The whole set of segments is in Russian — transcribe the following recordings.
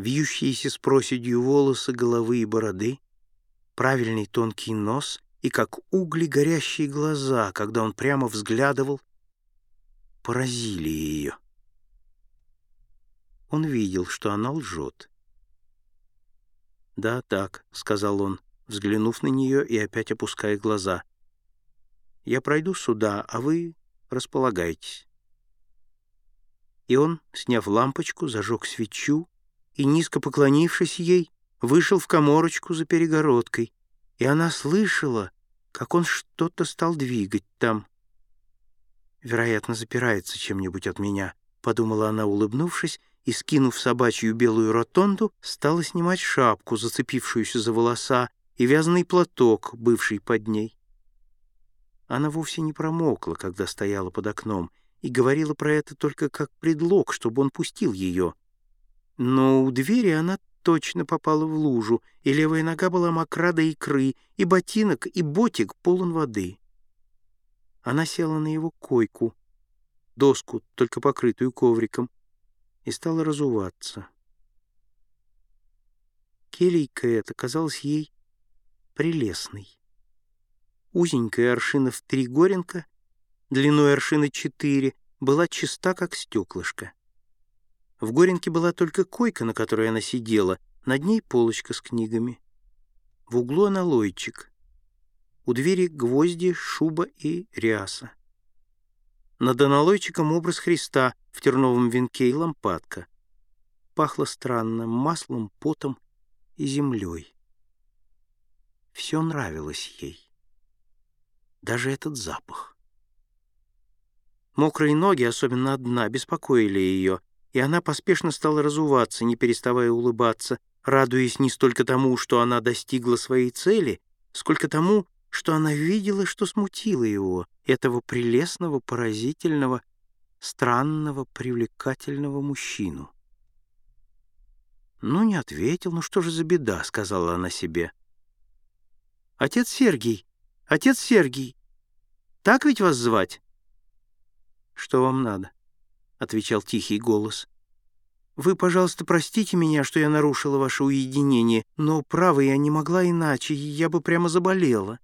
вьющиеся с проседью волосы головы и бороды, правильный тонкий нос и как угли горящие глаза, когда он прямо взглядывал, поразили ее. Он видел, что она лжет. «Да, так», — сказал он, взглянув на нее и опять опуская глаза. «Я пройду сюда, а вы располагайтесь». И он, сняв лампочку, зажег свечу и, низко поклонившись ей, вышел в коморочку за перегородкой, и она слышала, как он что-то стал двигать там. «Вероятно, запирается чем-нибудь от меня», — подумала она, улыбнувшись, и, скинув собачью белую ротонду, стала снимать шапку, зацепившуюся за волоса, и вязаный платок, бывший под ней. Она вовсе не промокла, когда стояла под окном, и говорила про это только как предлог, чтобы он пустил ее. Но у двери она точно попала в лужу, и левая нога была мокра до икры, и ботинок, и ботик полон воды. Она села на его койку, доску, только покрытую ковриком, и стала разуваться. Келейка эта казалась ей прелестной. Узенькая аршина в три горенка, длиной аршина четыре, была чиста, как стеклышко. В горенке была только койка, на которой она сидела, над ней полочка с книгами. В углу аналойчик. У двери гвозди, шуба и ряса. Над аналойчиком образ Христа в терновом венке и лампадка. Пахло странно маслом, потом и землей. Все нравилось ей. Даже этот запах. Мокрые ноги, особенно одна, беспокоили ее, и она поспешно стала разуваться, не переставая улыбаться, радуясь не столько тому, что она достигла своей цели, сколько тому, что она видела, что смутило его, этого прелестного, поразительного, странного, привлекательного мужчину. «Ну, не ответил, ну что же за беда?» — сказала она себе. «Отец Сергий! Отец Сергий! Так ведь вас звать?» «Что вам надо?» — отвечал тихий голос. «Вы, пожалуйста, простите меня, что я нарушила ваше уединение, но, право, я не могла иначе, я бы прямо заболела».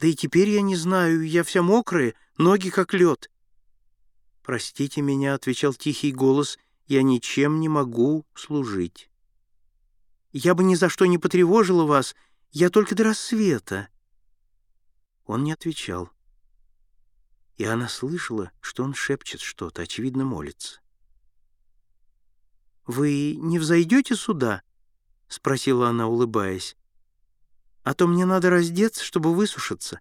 Да и теперь я не знаю, я вся мокрая, ноги как лед. «Простите меня», — отвечал тихий голос, — «я ничем не могу служить». «Я бы ни за что не потревожила вас, я только до рассвета». Он не отвечал. И она слышала, что он шепчет что-то, очевидно, молится. «Вы не взойдете сюда?» — спросила она, улыбаясь а то мне надо раздеться, чтобы высушиться».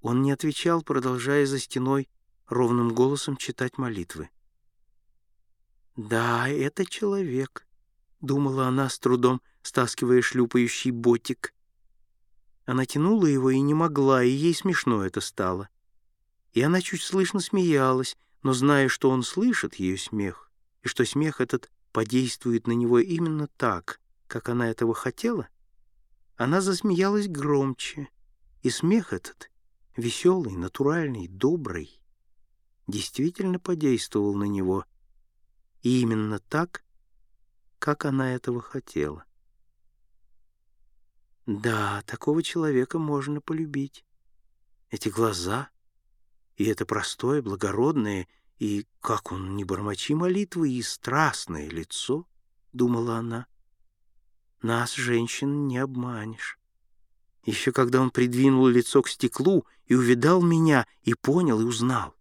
Он не отвечал, продолжая за стеной ровным голосом читать молитвы. «Да, это человек», — думала она с трудом, стаскивая шлюпающий ботик. Она тянула его и не могла, и ей смешно это стало. И она чуть слышно смеялась, но зная, что он слышит ее смех, и что смех этот подействует на него именно так, как она этого хотела, она засмеялась громче, и смех этот, веселый, натуральный, добрый, действительно подействовал на него, и именно так, как она этого хотела. Да, такого человека можно полюбить. Эти глаза, и это простое, благородное, и, как он, не бормочи молитвы, и страстное лицо, — думала она. Нас, женщин, не обманешь. Еще когда он придвинул лицо к стеклу и увидал меня, и понял, и узнал.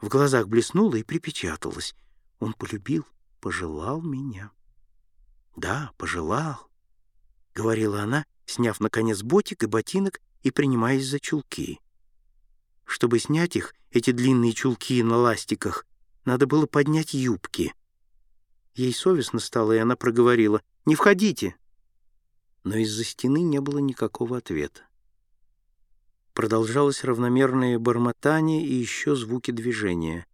В глазах блеснуло и припечаталось. Он полюбил, пожелал меня. «Да, пожелал», — говорила она, сняв, наконец, ботик и ботинок и принимаясь за чулки. Чтобы снять их, эти длинные чулки на ластиках, надо было поднять юбки. Ей совестно стало, и она проговорила — не входите!» Но из-за стены не было никакого ответа. Продолжалось равномерное бормотание и еще звуки движения.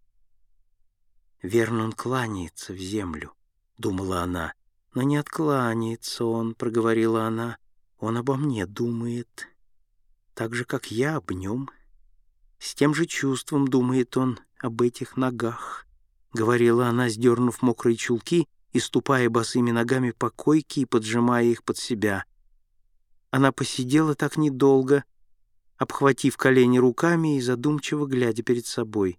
«Верно, он кланяется в землю», — думала она. «Но не откланяется он», — проговорила она. «Он обо мне думает, так же, как я об нем. С тем же чувством думает он об этих ногах», — говорила она, сдернув мокрые чулки и ступая босыми ногами по койке и поджимая их под себя. Она посидела так недолго, обхватив колени руками и задумчиво глядя перед собой.